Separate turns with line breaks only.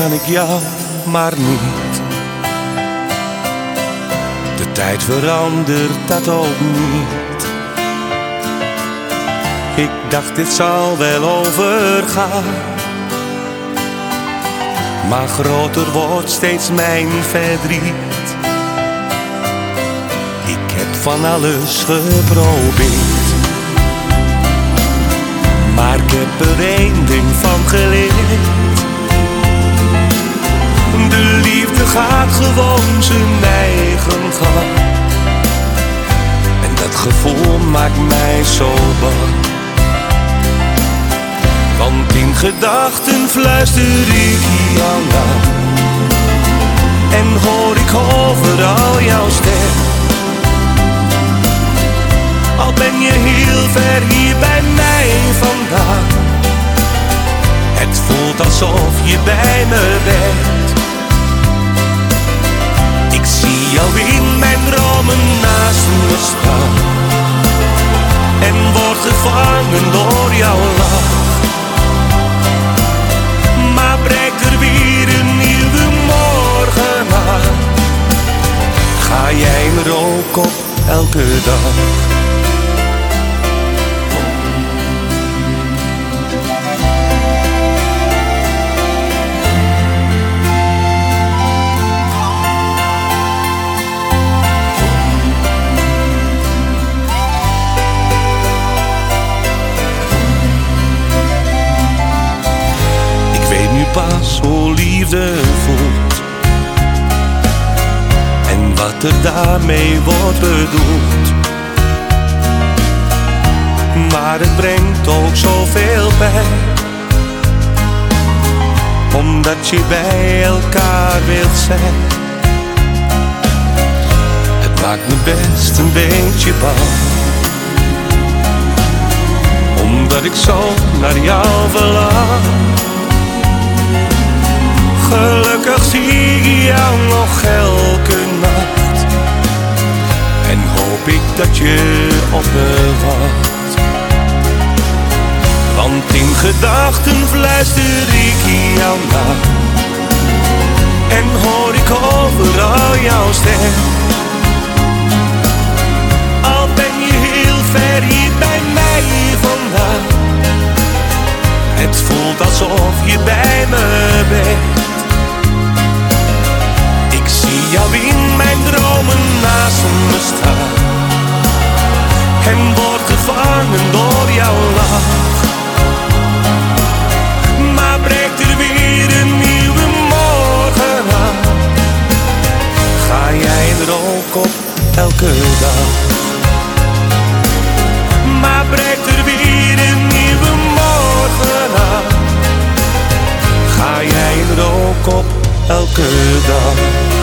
kan ik jou maar niet. De tijd verandert dat ook niet. Ik dacht dit zal wel overgaan. Maar groter wordt steeds mijn verdriet. Ik heb van alles geprobeerd. Maar ik heb er één ding van geleerd. Gewoon zijn eigen gang. En dat gevoel maakt mij zo bang. Want in gedachten fluister ik jou na. En hoor ik overal jouw stem. Al ben je heel ver hier bij mij vandaan. Het voelt alsof je bij me bent. Jou in mijn dromen naast me staan. En word gevangen door jouw lach. Maar breekt er weer een nieuwe morgen aan. Ga jij me ook op elke dag? Voelt En wat er daarmee wordt bedoeld. Maar het brengt ook zoveel pijn. Omdat je bij elkaar wilt zijn. Het maakt me best een beetje bang. Omdat ik zo naar jou verlang Gelukkig zie ik jou nog elke nacht. En hoop ik dat je op me wacht. Want in gedachten fluister ik jou na En hoor ik overal jouw stem. Al ben je heel ver hier bij mij vandaan. Het voelt alsof je bij me bent jou in mijn dromen naast me staan. En word gevangen door jouw lach. Maar breekt er weer een nieuwe morgen aan. Ga jij er ook op elke dag. Maar breekt er weer een nieuwe morgen aan. Ga jij er ook op elke dag.